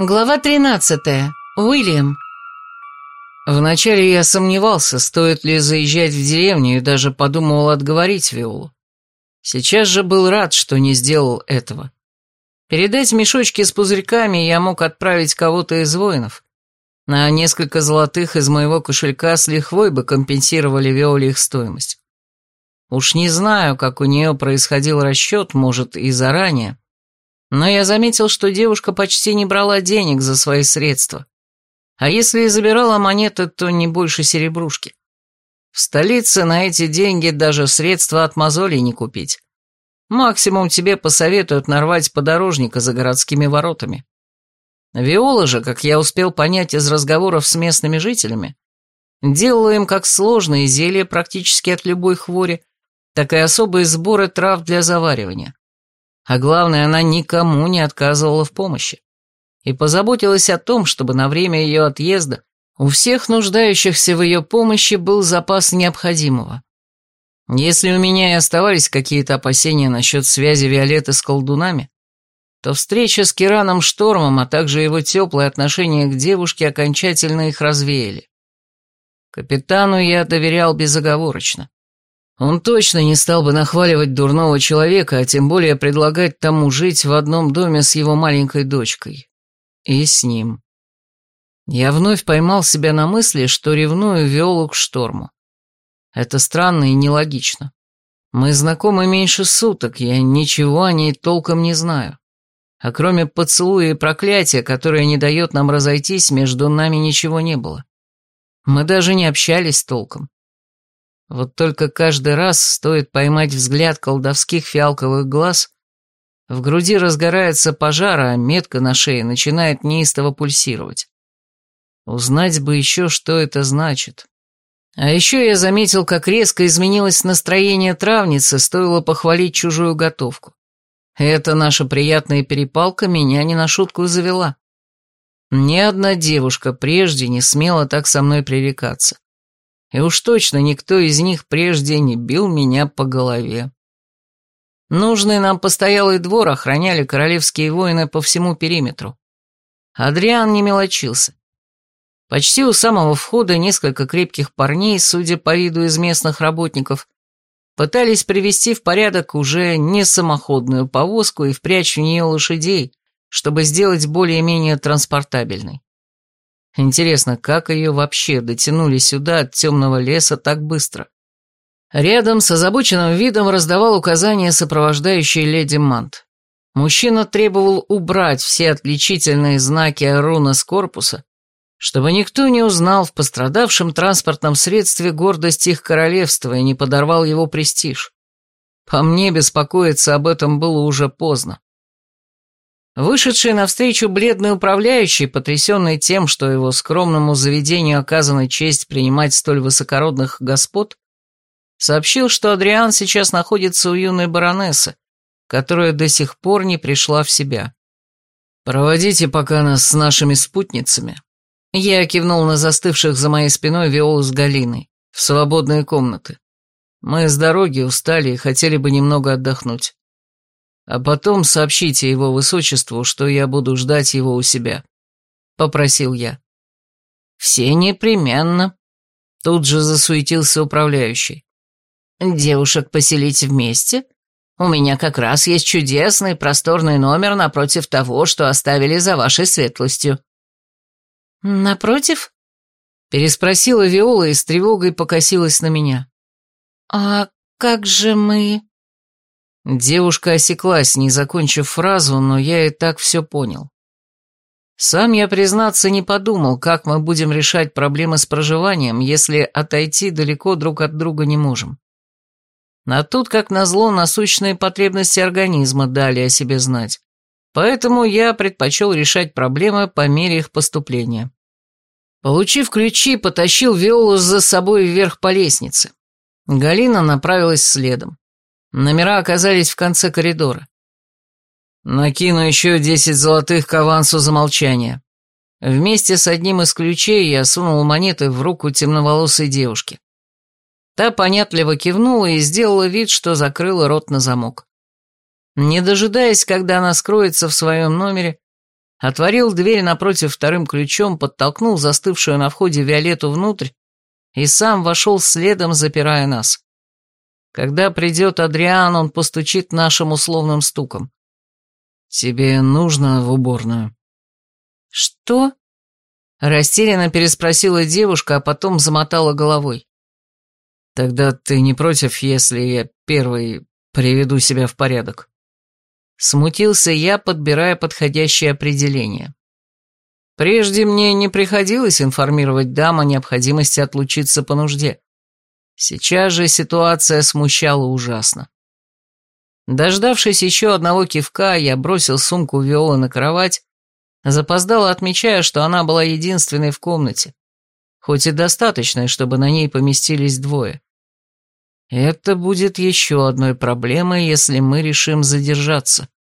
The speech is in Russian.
Глава 13. Уильям. Вначале я сомневался, стоит ли заезжать в деревню, и даже подумывал отговорить Виолу. Сейчас же был рад, что не сделал этого. Передать мешочки с пузырьками я мог отправить кого-то из воинов. На несколько золотых из моего кошелька с лихвой бы компенсировали Виоле их стоимость. Уж не знаю, как у нее происходил расчет, может, и заранее, но я заметил, что девушка почти не брала денег за свои средства. А если и забирала монеты, то не больше серебрушки. В столице на эти деньги даже средства от мозолей не купить. Максимум тебе посоветуют нарвать подорожника за городскими воротами. Виола же, как я успел понять из разговоров с местными жителями, делала им как сложные зелья практически от любой хвори, так и особые сборы трав для заваривания. А главное, она никому не отказывала в помощи. И позаботилась о том, чтобы на время ее отъезда у всех нуждающихся в ее помощи был запас необходимого. Если у меня и оставались какие-то опасения насчет связи Виолетты с колдунами, то встреча с Кираном Штормом, а также его теплое отношение к девушке окончательно их развеяли. Капитану я доверял безоговорочно. Он точно не стал бы нахваливать дурного человека, а тем более предлагать тому жить в одном доме с его маленькой дочкой. И с ним. Я вновь поймал себя на мысли, что ревную Виолу к шторму. Это странно и нелогично. Мы знакомы меньше суток, я ничего о ней толком не знаю. А кроме поцелуя и проклятия, которое не дает нам разойтись, между нами ничего не было. Мы даже не общались толком. Вот только каждый раз стоит поймать взгляд колдовских фиалковых глаз, в груди разгорается пожар, а метка на шее начинает неистово пульсировать. Узнать бы еще, что это значит. А еще я заметил, как резко изменилось настроение травницы, стоило похвалить чужую готовку. Эта наша приятная перепалка меня не на шутку завела. Ни одна девушка прежде не смела так со мной пререкаться и уж точно никто из них прежде не бил меня по голове. Нужный нам постоялый двор охраняли королевские воины по всему периметру. Адриан не мелочился. Почти у самого входа несколько крепких парней, судя по виду из местных работников, пытались привести в порядок уже не самоходную повозку и впрячь в нее лошадей, чтобы сделать более-менее транспортабельной. Интересно, как ее вообще дотянули сюда от темного леса так быстро? Рядом с озабоченным видом раздавал указания сопровождающий леди Мант. Мужчина требовал убрать все отличительные знаки руна с корпуса, чтобы никто не узнал в пострадавшем транспортном средстве гордость их королевства и не подорвал его престиж. По мне беспокоиться об этом было уже поздно. Вышедший навстречу бледный управляющий, потрясенный тем, что его скромному заведению оказана честь принимать столь высокородных господ, сообщил, что Адриан сейчас находится у юной баронессы, которая до сих пор не пришла в себя. «Проводите пока нас с нашими спутницами». Я кивнул на застывших за моей спиной Виолу с Галиной, в свободные комнаты. Мы с дороги устали и хотели бы немного отдохнуть. А потом сообщите его высочеству, что я буду ждать его у себя», — попросил я. «Все непременно», — тут же засуетился управляющий. «Девушек поселить вместе? У меня как раз есть чудесный просторный номер напротив того, что оставили за вашей светлостью». «Напротив?» — переспросила Виола и с тревогой покосилась на меня. «А как же мы...» Девушка осеклась, не закончив фразу, но я и так все понял. Сам я, признаться, не подумал, как мы будем решать проблемы с проживанием, если отойти далеко друг от друга не можем. А тут, как назло, насущные потребности организма дали о себе знать. Поэтому я предпочел решать проблемы по мере их поступления. Получив ключи, потащил Виолу за собой вверх по лестнице. Галина направилась следом. Номера оказались в конце коридора. Накину еще десять золотых к авансу за молчание. Вместе с одним из ключей я сунул монеты в руку темноволосой девушки. Та понятливо кивнула и сделала вид, что закрыла рот на замок. Не дожидаясь, когда она скроется в своем номере, отворил дверь напротив вторым ключом, подтолкнул застывшую на входе Виолетту внутрь и сам вошел следом, запирая нас. Когда придет Адриан, он постучит нашим условным стуком. «Тебе нужно в уборную?» «Что?» Растерянно переспросила девушка, а потом замотала головой. «Тогда ты не против, если я первый приведу себя в порядок?» Смутился я, подбирая подходящее определение. Прежде мне не приходилось информировать дам о необходимости отлучиться по нужде. Сейчас же ситуация смущала ужасно. Дождавшись еще одного кивка, я бросил сумку Виолы на кровать, запоздало отмечая, что она была единственной в комнате, хоть и достаточной, чтобы на ней поместились двое. Это будет еще одной проблемой, если мы решим задержаться.